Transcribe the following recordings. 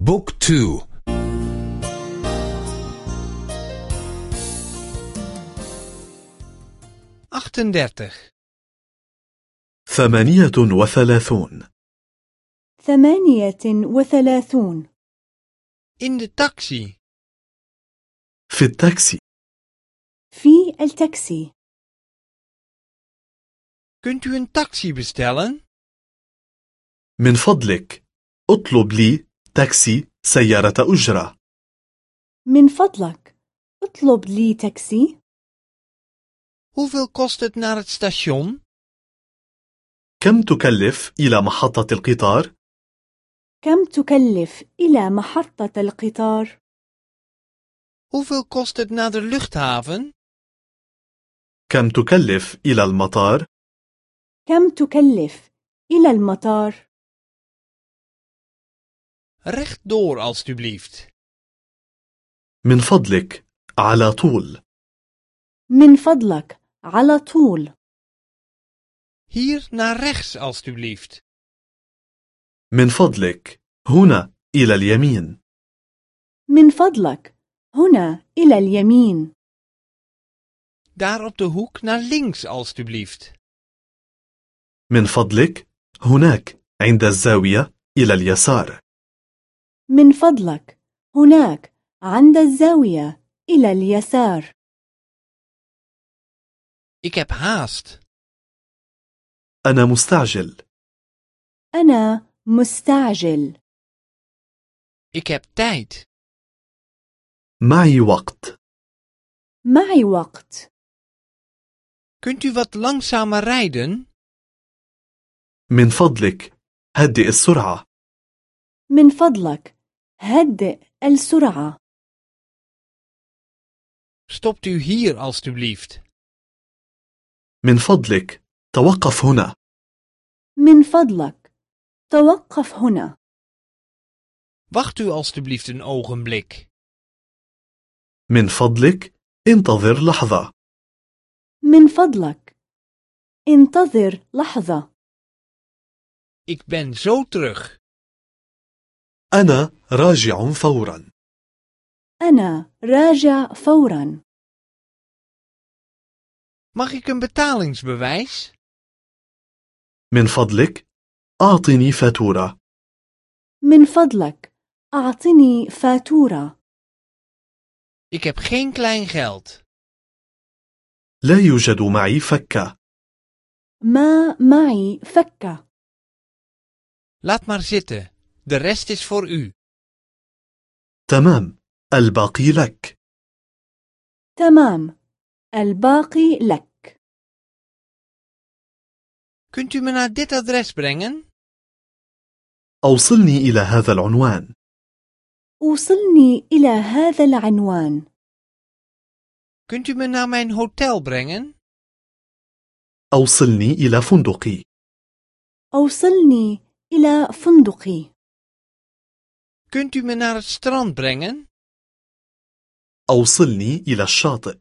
book two. ثمانية وثلاثون. ثمانية وثلاثون. in de taxi في التاكسي. في التاكسي. kunt u een taxi bestellen من فضلك أطلب لي تاكسي سيارة أجرة. من فضلك اطلب لي تاكسي. Hoeveel kost het naar het station? كم تكلف إلى محطة القطار؟ كم تكلف إلى محطة القطار؟ Hoeveel kost het naar de luchthaven? كم تكلف إلى المطار؟ كم تكلف إلى المطار؟ Rechtdoor alstublieft. من فضلك على طول. من فضلك على طول. Hier naar rechts alstublieft. من فضلك هنا إلى اليمين. من فضلك هنا إلى اليمين. Daar op de hoek naar links alstublieft. من فضلك هناك عند الزاوية إلى اليسار. من فضلك. هناك عند الزاوية إلى اليسار. Ik heb haast. أنا مستعجل. أنا مستعجل. Ik heb tijd. معي وقت. معي وقت. Kunt u wat langzamer rijden? من فضلك. هدئ السرعة. من فضلك. هدئ السرعة. Stopt u hier alstublieft. من فضلك توقف هنا. من فضلك توقف هنا. Wacht u alstublieft een ogenblik. من فضلك انتظر لحظة. من فضلك انتظر لحظة. Ik ben zo terug. أنا راجع فورا. أنا راجع فورا. Mag ik een betalingsbewijs? من فضلك أعطني فاتورة. من فضلك أعطني فاتورة. Ik heb geen klein geld. لا يوجد معي فكة. ما معي فكة. Laat maar zitten. De rest is voor u. تمام الباقي لك. تمام الباقي لك. Kunt u me naar dit adres brengen? أوصلني إلى هذا العنوان. أوصلني إلى هذا العنوان. Kunt u me naar mijn hotel brengen? أوصلني إلى فندقي. أوصلني إلى فندقي. Kunt u me naar het strand brengen? أوصلني إلى الشاطئ.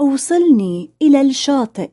أوصلني إلى الشاطئ.